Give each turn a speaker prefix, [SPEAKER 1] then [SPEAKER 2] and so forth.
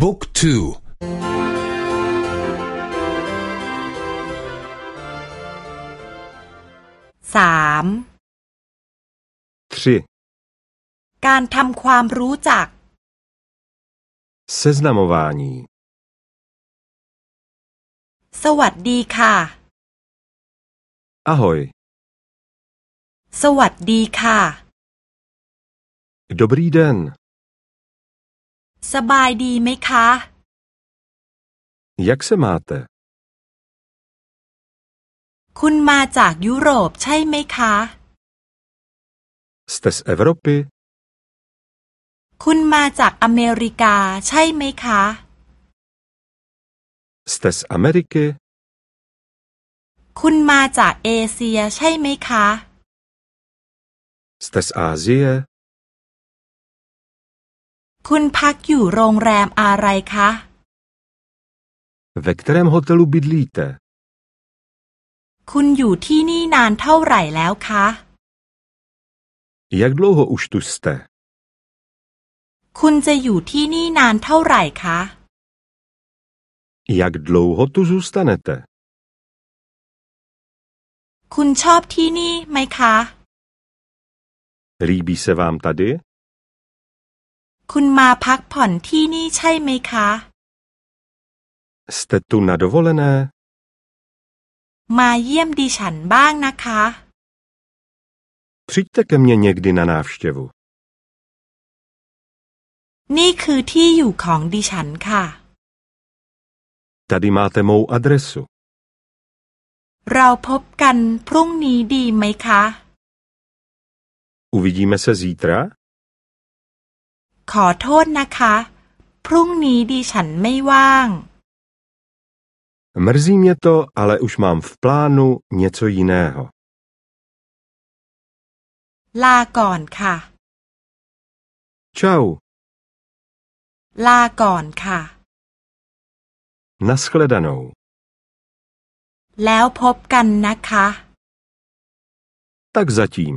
[SPEAKER 1] บุ๊กทู
[SPEAKER 2] สาม
[SPEAKER 3] tři
[SPEAKER 2] การทำความรู้จัก
[SPEAKER 3] seznamování
[SPEAKER 2] สวัสดีค่ะ
[SPEAKER 3] ahoj
[SPEAKER 2] สวัสดีค่ะ
[SPEAKER 3] dobrý den
[SPEAKER 2] สบายดีไหมคะ
[SPEAKER 3] jak se máte
[SPEAKER 2] คุณมาจากยุโรปใช่ไหมคะ
[SPEAKER 3] jste z Evropy
[SPEAKER 2] คุณมาจากอเมริกาใช่ไหมคะ
[SPEAKER 3] jste z Ameriky
[SPEAKER 2] คุณมาจากเอเชียใช่ไหมคะ
[SPEAKER 3] jste z Asie
[SPEAKER 2] คุณพักอยู่โรงแรมอะไรคะ
[SPEAKER 3] ve kterém hotelu bydlíte
[SPEAKER 2] คุณอยู่ที่นี่นานเท่าไหร่แล้วคะ
[SPEAKER 3] jak dlouho už tu jste
[SPEAKER 2] คุณจะอยู่ที่นี่นานเท่าไหร่คะ
[SPEAKER 3] jak dlouho tu zůstanete
[SPEAKER 2] คุณชอบที่นี่ไหมคะ
[SPEAKER 3] líbí se vám tady
[SPEAKER 2] คุณมาพักผ่อนที่นี่ใช่ไหมคะ
[SPEAKER 3] jste tu na dovolené
[SPEAKER 2] มาเยี่ยมดิฉันบ้างนะคะ
[SPEAKER 3] přijďte ke mně někdy na návštěvu
[SPEAKER 2] นี่คือที่อยู่ของดิฉันค่ะ
[SPEAKER 3] tady máte mou adresu
[SPEAKER 2] เราพบกันพรุ่งนี้ดีไหมคะ
[SPEAKER 3] uvidíme se zítra
[SPEAKER 2] ขอโทษนะคะ พรุ่งนี้ดิฉันไม่ว่าง
[SPEAKER 3] mrzí mě to ale už mám v plánu něco jiného
[SPEAKER 2] ลาก่อนค่ะ
[SPEAKER 3] čau
[SPEAKER 2] ลาก่อนค่ะ
[SPEAKER 3] naschledanou
[SPEAKER 2] แล้วพบกันนะคะ
[SPEAKER 3] tak zatím